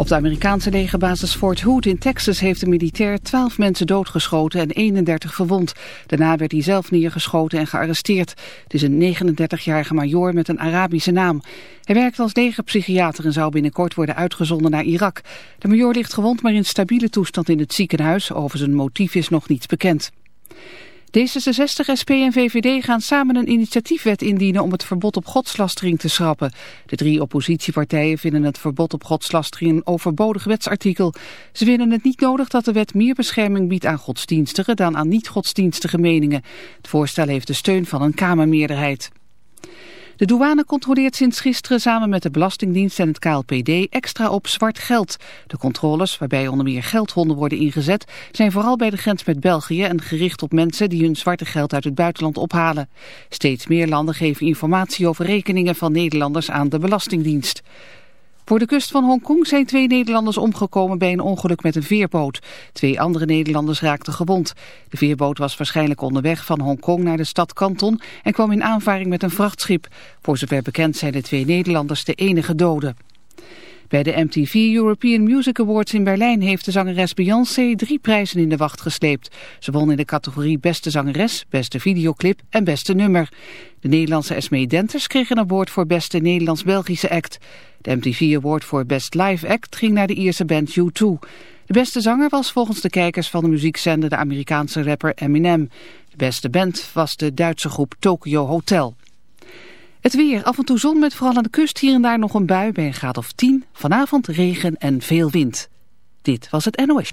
Op de Amerikaanse legerbasis Fort Hood in Texas heeft een militair 12 mensen doodgeschoten en 31 verwond. Daarna werd hij zelf neergeschoten en gearresteerd. Het is een 39-jarige majoor met een Arabische naam. Hij werkt als legerpsychiater en zou binnenkort worden uitgezonden naar Irak. De majoor ligt gewond maar in stabiele toestand in het ziekenhuis. Over zijn motief is nog niets bekend. D66, SP en VVD gaan samen een initiatiefwet indienen om het verbod op godslastering te schrappen. De drie oppositiepartijen vinden het verbod op godslastering een overbodig wetsartikel. Ze vinden het niet nodig dat de wet meer bescherming biedt aan godsdienstige dan aan niet-godsdienstige meningen. Het voorstel heeft de steun van een Kamermeerderheid. De douane controleert sinds gisteren samen met de Belastingdienst en het KLPD extra op zwart geld. De controles, waarbij onder meer geldhonden worden ingezet, zijn vooral bij de grens met België en gericht op mensen die hun zwarte geld uit het buitenland ophalen. Steeds meer landen geven informatie over rekeningen van Nederlanders aan de Belastingdienst. Voor de kust van Hongkong zijn twee Nederlanders omgekomen bij een ongeluk met een veerboot. Twee andere Nederlanders raakten gewond. De veerboot was waarschijnlijk onderweg van Hongkong naar de stad Canton en kwam in aanvaring met een vrachtschip. Voor zover bekend zijn de twee Nederlanders de enige doden. Bij de MTV European Music Awards in Berlijn heeft de zangeres Beyoncé drie prijzen in de wacht gesleept. Ze won in de categorie Beste Zangeres, Beste Videoclip en Beste Nummer. De Nederlandse Esmee Denters kreeg een award voor Beste Nederlands-Belgische Act. De MTV Award voor Best Live Act ging naar de Ierse band U2. De beste zanger was volgens de kijkers van de muziekzender de Amerikaanse rapper Eminem. De beste band was de Duitse groep Tokyo Hotel. Het weer, af en toe zon met vooral aan de kust hier en daar nog een bui bij een graad of 10. Vanavond regen en veel wind. Dit was het NOS.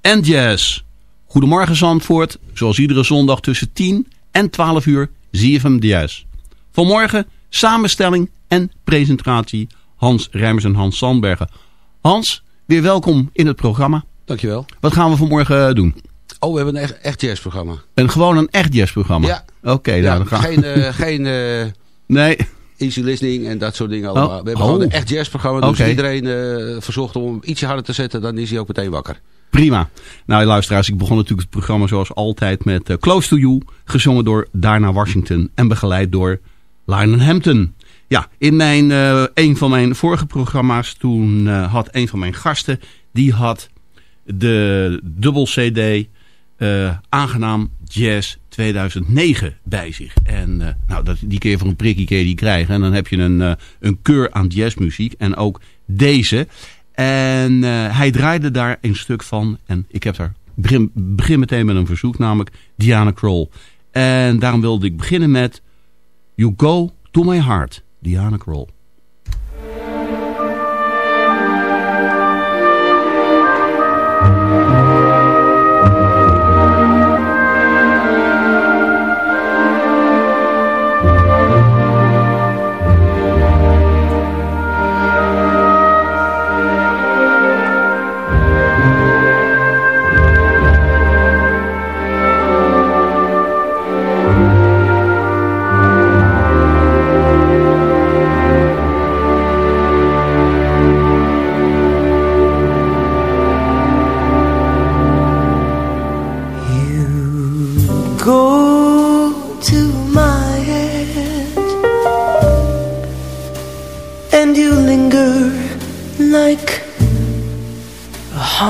En jazz. Goedemorgen Zandvoort, zoals iedere zondag tussen 10 en 12 uur ZFM Jazz. Vanmorgen samenstelling en presentatie Hans Rijmers en Hans Sandbergen. Hans, weer welkom in het programma. Dankjewel. Wat gaan we vanmorgen doen? Oh, we hebben een echt, echt jazzprogramma. Een, gewoon een echt jazzprogramma? Ja. Oké, nou, ja, dan gaan geen, eh, geen eh, Nee, easy listening en dat soort dingen allemaal. Oh. We hebben gewoon Oh. een echt jazzprogramma. Dus iedereen eh, verzocht om hem ietsje harder te zetten. Dan is hij ook meteen wakker. Prima. Nou luisteraars, ik begon natuurlijk het programma zoals altijd met eh, Close to You. Gezongen door Darna Washington en begeleid door Lionel Hampton. Ja, in mijn, eh, een van mijn vorige programma's, toen eh, had een van mijn gasten, die had de dubbel CD Aangenaam Jazz 2009 bij zich. En nou, dat, die keer voor een prikkie je die krijgen. En dan heb je een, een keur aan jazzmuziek. En ook deze. En eh, hij draaide daar een stuk van. En ik heb daar begin, begin meteen met een verzoek, namelijk Diana Kroll. En daarom wilde ik beginnen met You Go To My Heart, Diana Kroll.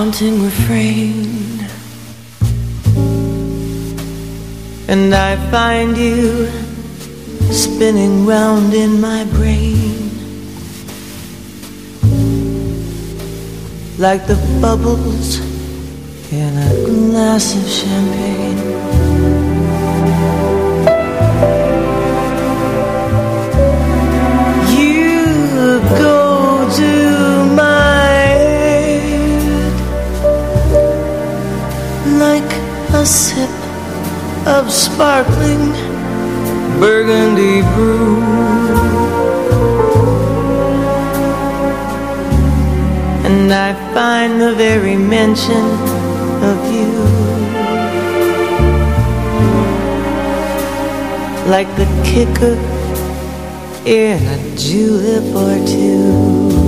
Haunting refrain. And I find you spinning round in my brain. Like the bubbles in a glass of champagne sip of sparkling burgundy brew. And I find the very mention of you like the kicker in a julep or two.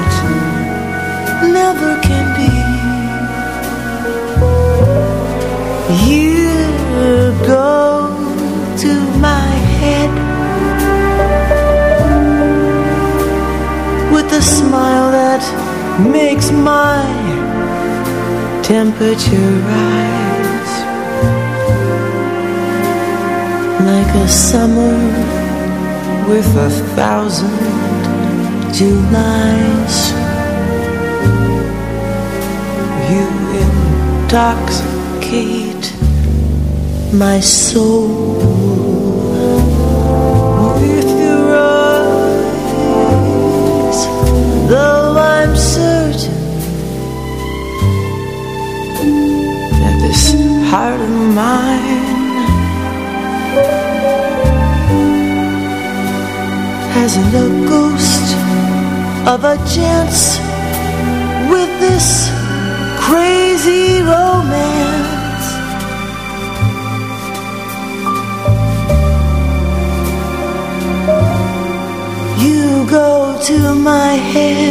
never can be? You go to my head with a smile that makes my temperature rise like a summer with a thousand Julys. You intoxicate my soul. With your eyes, though I'm certain that this heart of mine hasn't a ghost of a chance with this to my head.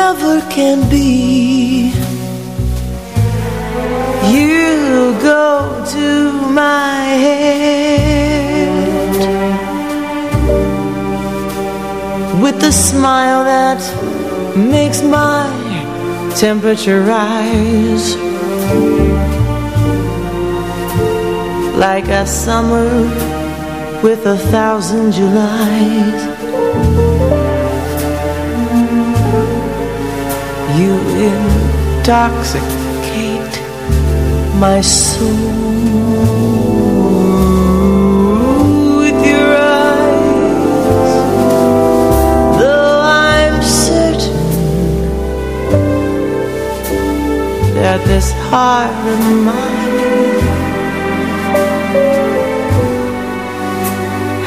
never can be? You go to my head with a smile that makes my temperature rise like a summer with a thousand Julys. You intoxicate my soul with your eyes, though I'm certain that this heart of mine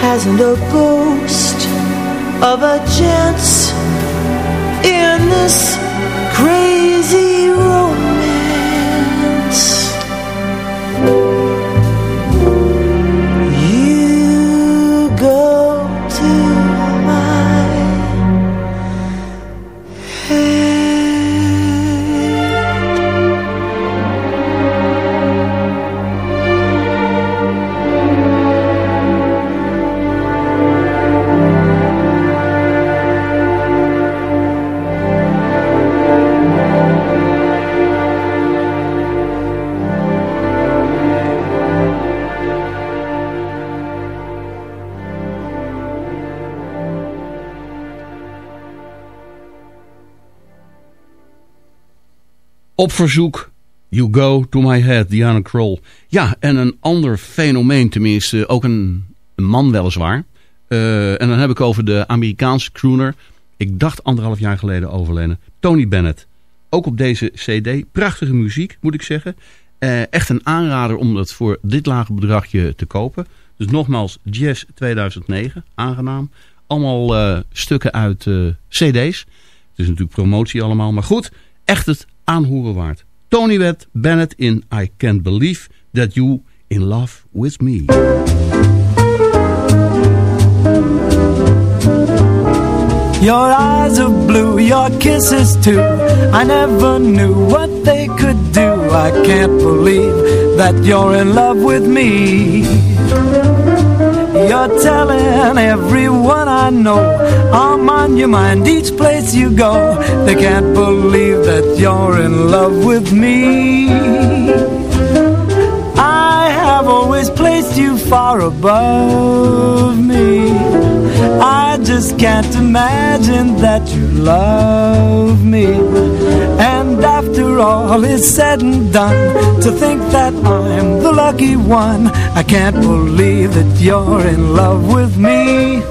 hasn't a ghost of a chance in this zero. Op verzoek, You Go To My Head, Diana Kroll. Ja, en een ander fenomeen, tenminste, ook een, man weliswaar. Uh, en dan heb ik over de Amerikaanse crooner. ik dacht anderhalf jaar geleden overleden. Tony Bennett. Ook op deze cd. Prachtige muziek, moet ik zeggen. Eh, echt een aanrader om dat voor dit lage bedragje te kopen. Dus nogmaals, Jazz 2009. Aangenaam. Allemaal eh, stukken uit eh, cd's. Het is natuurlijk promotie allemaal. Maar goed, echt het aanhoren waard. Tony Bennett in I Can't Believe That You In Love With Me. Your eyes are blue, your kisses too. I never knew what they could do. I can't believe that you're in love with me. You're telling everyone I know I'm on your mind each place you go. They can't believe that you're in love with me. I have always placed you far above me. I just can't imagine that you love me. And after all is said and done, to think that I'm the lucky one, I can't believe that you're in love with me.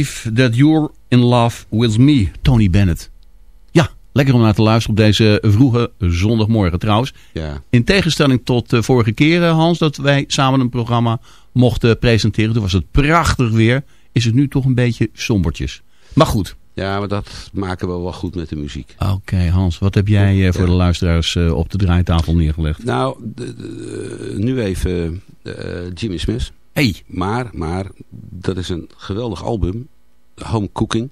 Believe that you're in love with me, Tony Bennett. Ja, lekker om naar te luisteren op deze vroege zondagmorgen trouwens. Ja. In tegenstelling tot de vorige keren, Hans, dat wij samen een programma mochten presenteren. Toen was het prachtig weer. Is het nu toch een beetje sombertjes. Maar goed. ja, maar dat maken we wel goed met de muziek. Oké, Hans, wat heb jij eh, voor de luisteraars eh, op de draaitafel neergelegd? Nou, de- de- nu even eh, Jimmy Smith. Hey. Maar, maar, dat is een geweldig album. Home Cooking.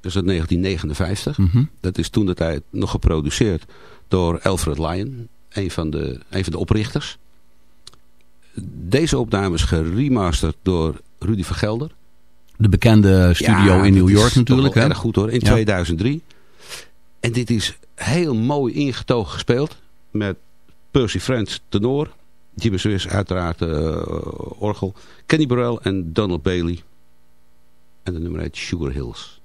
Dat is uit 1959. Mhm. Dat is toen de tijd nog geproduceerd door Alfred Lyon. Een van de, een van de oprichters. Deze opname is geremasterd door Rudy Vergelder. De bekende studio Ja, in New York natuurlijk. Hè? erg goed hoor. In Ja. 2003. En dit is heel mooi ingetogen gespeeld. Met Percy Friends tenor. Jimmy Swiss uiteraard eh, orgel. Kenny Burrell en Donald Bailey. En de nummer heet Sugar Hills.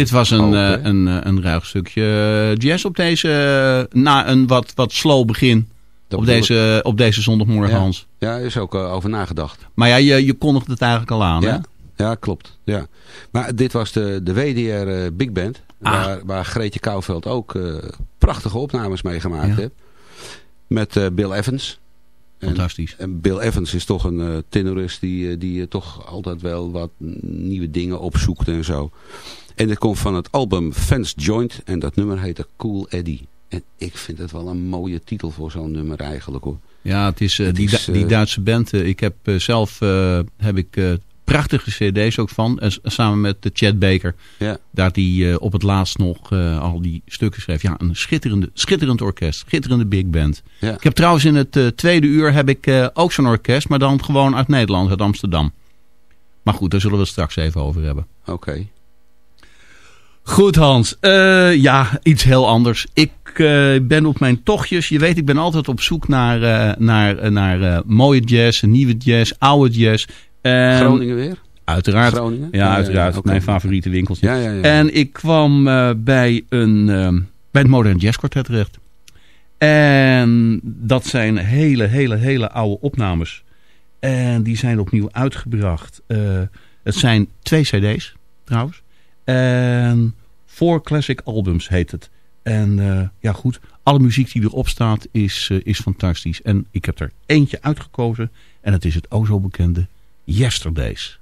Dit was een, eh, een, eh, een ruig stukje eh, jazz op deze, na een wat, wat slow begin. Dat Op deze, op deze zondagmorgen, Ja. Hans. Ja, is ook over nagedacht. Maar ja, je, je kondigde het eigenlijk al aan, hè? Ja, ja klopt. Ja. Maar dit was de, de WDR Big Band. Ah. Waar, waar Greetje Kouwveld ook prachtige opnames mee gemaakt Ja. heeft. Met Bill Evans. Fantastisch. en Bill Evans is toch een eh, tenorist die, eh, die eh, toch altijd wel wat nieuwe dingen opzoekt en zo. En dit komt van het album Fans Joint. En dat nummer heette Cool Eddie. En ik vind het wel een mooie titel voor zo'n nummer eigenlijk hoor. Ja, het is, Het die, is, die Duitse band. ik heb zelf heb ik, prachtige cd's ook van. eh, samen met de Chad Baker. Ja. Daar die eh, op het laatst nog eh, al die stukken schreef. Ja, een schitterende, schitterend orkest. Schitterende big band. Ja. Ik heb trouwens in het eh, tweede uur heb ik eh, ook zo'n orkest. Maar dan gewoon uit Nederland, uit Amsterdam. Maar goed, daar zullen we het straks even over hebben. Oké. Goed Hans, Eh, ja, iets heel anders. Ik eh, ben op mijn tochtjes, je weet ik ben altijd op zoek naar, eh, naar, eh, naar eh, mooie jazz, nieuwe jazz, oude jazz. En- Groningen weer? Uiteraard. Groningen? Ja, uiteraard. Mijn favoriete winkeltje. Ja, ja, ja. En ik kwam eh, bij, een, ehm, bij het Modern Jazz Quartet terecht. En dat zijn hele, hele, hele oude opnames. En die zijn opnieuw uitgebracht. Eh, het zijn twee cd's trouwens. En four classic albums heet het. En eh, ja goed, alle muziek die erop staat is, eh, is fantastisch. En ik heb er eentje uitgekozen. En het is het o zo bekende Yesterdays.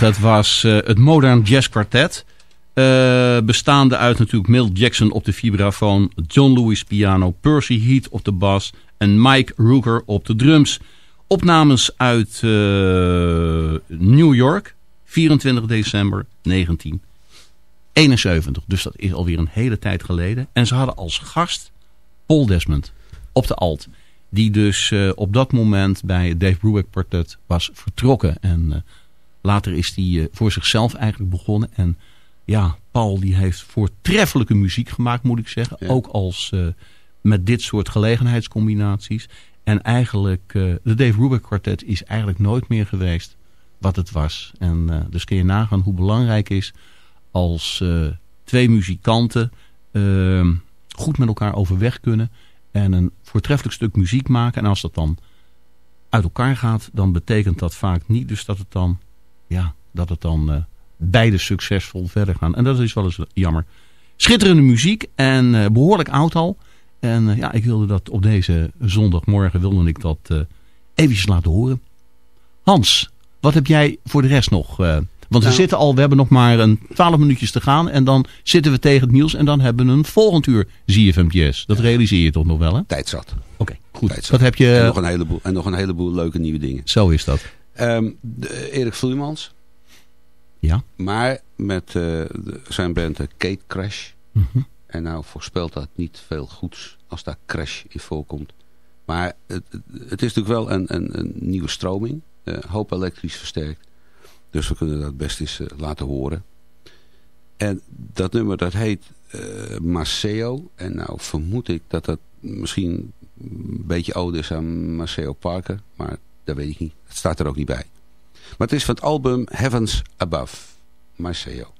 Dat was uh, het Modern Jazz Quartet. Uh, bestaande uit natuurlijk Milt Jackson op de vibrafoon, John Lewis piano, Percy Heath op de bas en Mike Rooker op de drums. Opnames uit uh, New York, 24 december 1971. Dus dat is alweer een hele tijd geleden. En ze hadden als gast Paul Desmond op de alt. Die dus op dat moment bij het Dave Brubeck Quartet was vertrokken. En later is hij uh, voor zichzelf eigenlijk begonnen. En ja, Paul die heeft voortreffelijke muziek gemaakt moet ik zeggen. Ja. Ook als met dit soort gelegenheidscombinaties. En eigenlijk, de Dave Brubeck Quartet is eigenlijk nooit meer geweest wat het was. En dus kun je nagaan hoe belangrijk is als twee muzikanten ehm, goed met elkaar overweg kunnen en een voortreffelijk stuk muziek maken. En als dat dan uit elkaar gaat, dan betekent dat vaak niet dus dat het dan, ja, dat het dan uh, beide succesvol verder gaan. En dat is wel eens jammer. Schitterende muziek en uh, behoorlijk oud al. En uh, ja, ik wilde dat op deze zondagmorgen wilde ik dat uh, eventjes laten horen. Hans, wat heb jij voor de rest nog? Want nou. we zitten al, we hebben nog maar een 12 minuutjes te gaan. En dan zitten we tegen het nieuws. En dan hebben we een volgend uur ZFM Jazz. Dat ja. realiseer je toch nog wel, hè? Tijd zat. Oké, okay, goed. Tijd zat. Heb je... En nog, een heleboel, en nog een heleboel leuke nieuwe dingen. Zo is dat. Um, de, Erik Vloeimans. Ja. Maar met de, zijn band uh, Kate Crash. Mm -hmm. En nou voorspelt dat niet veel goeds als daar Crash in voorkomt. Maar het, het is natuurlijk wel een, een, een nieuwe stroming. Uh, hoop elektrisch versterkt. Dus we kunnen dat best eens uh, laten horen. En dat nummer dat heet uh, Maceo. En nou vermoed ik dat dat misschien een beetje oude is aan Maceo Parker. Maar dat weet ik niet. Het staat er ook niet bij. Maar het is van het album Heavens Above. Maceo.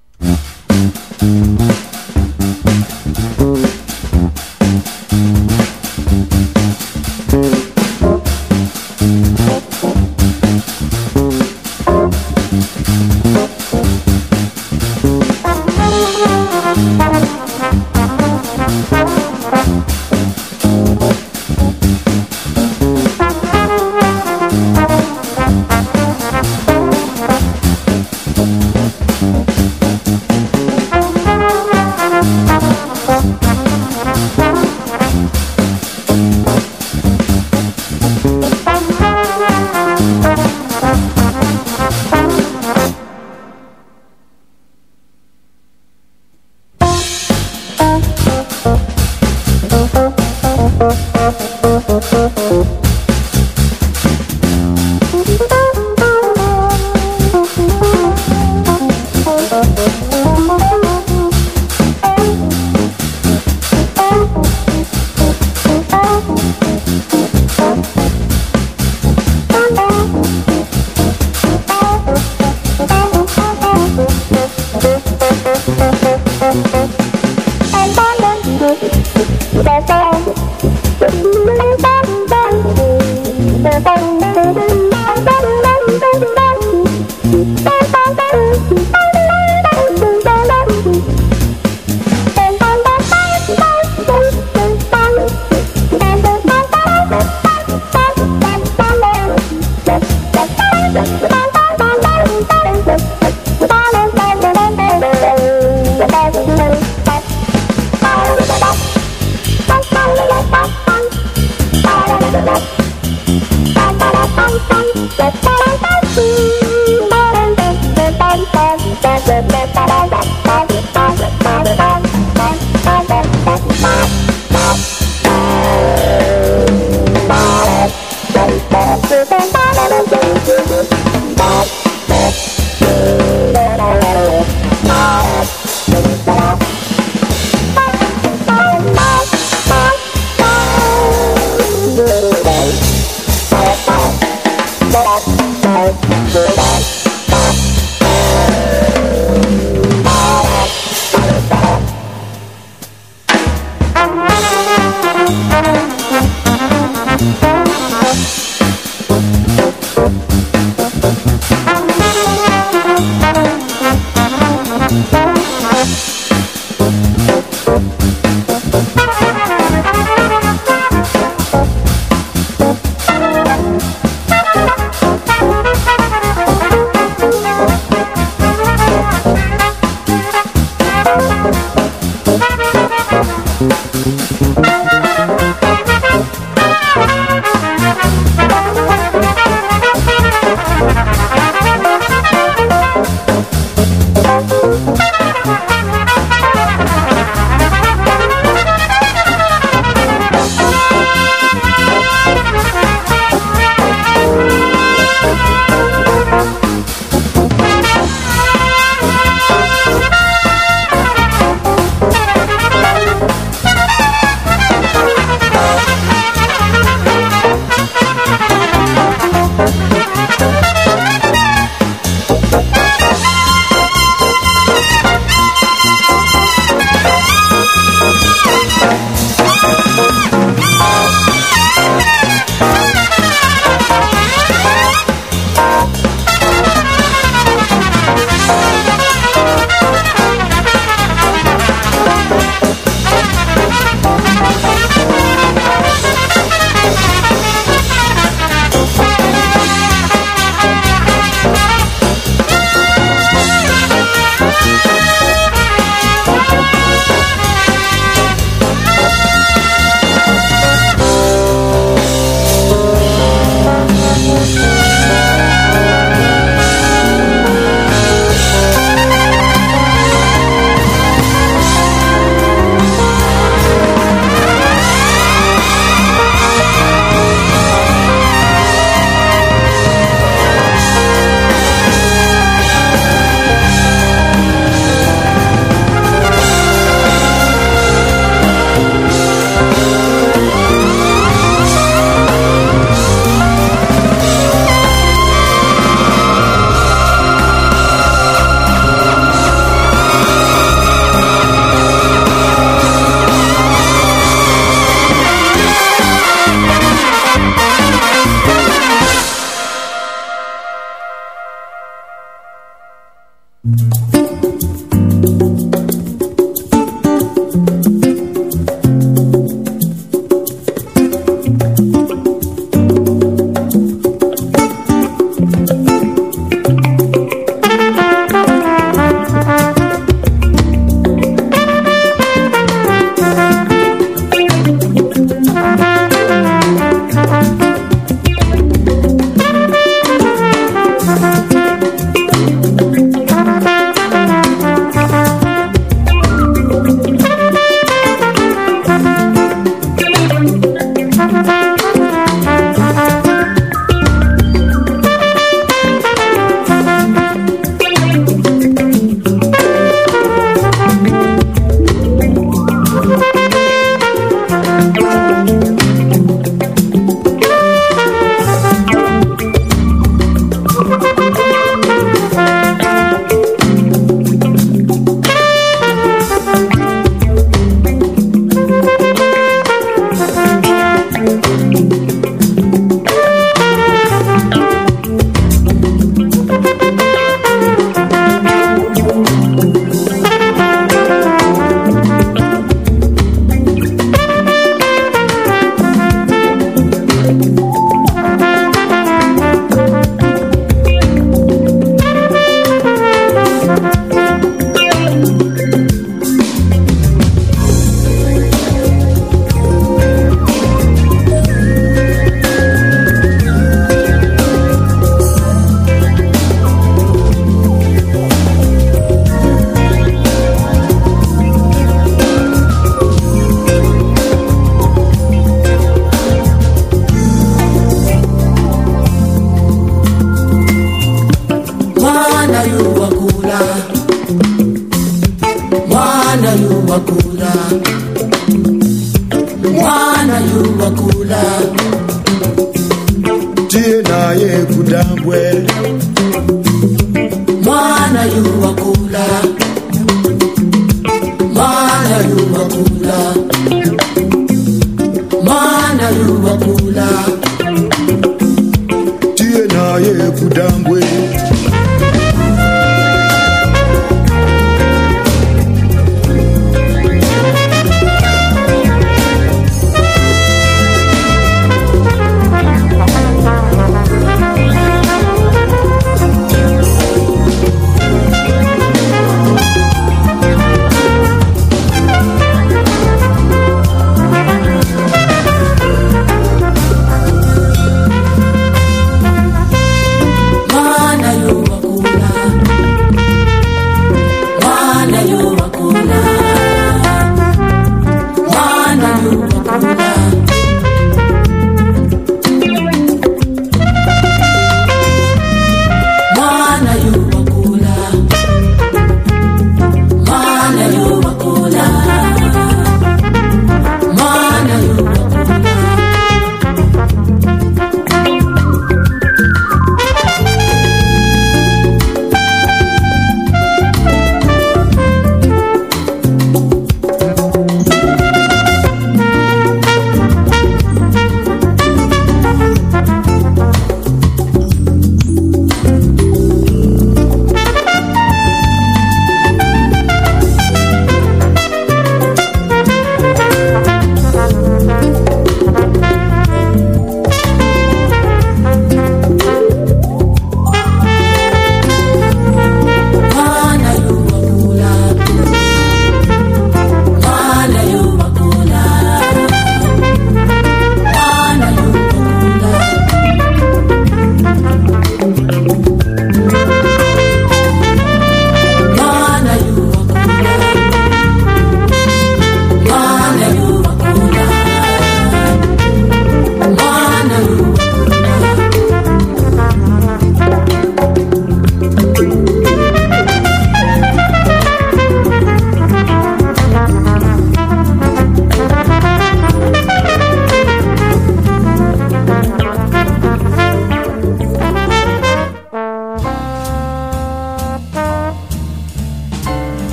Naye kudambwe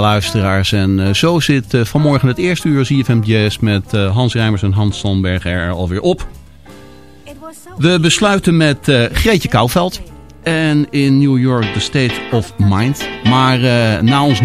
Luisteraars. En uh, zo zit uh, vanmorgen het eerste uur ZFM Jazz met uh, Hans Rijmers en Hans Sandberg er alweer op. We besluiten met Greetje Kouwveld. En in New York The State of Mind. Maar na ons...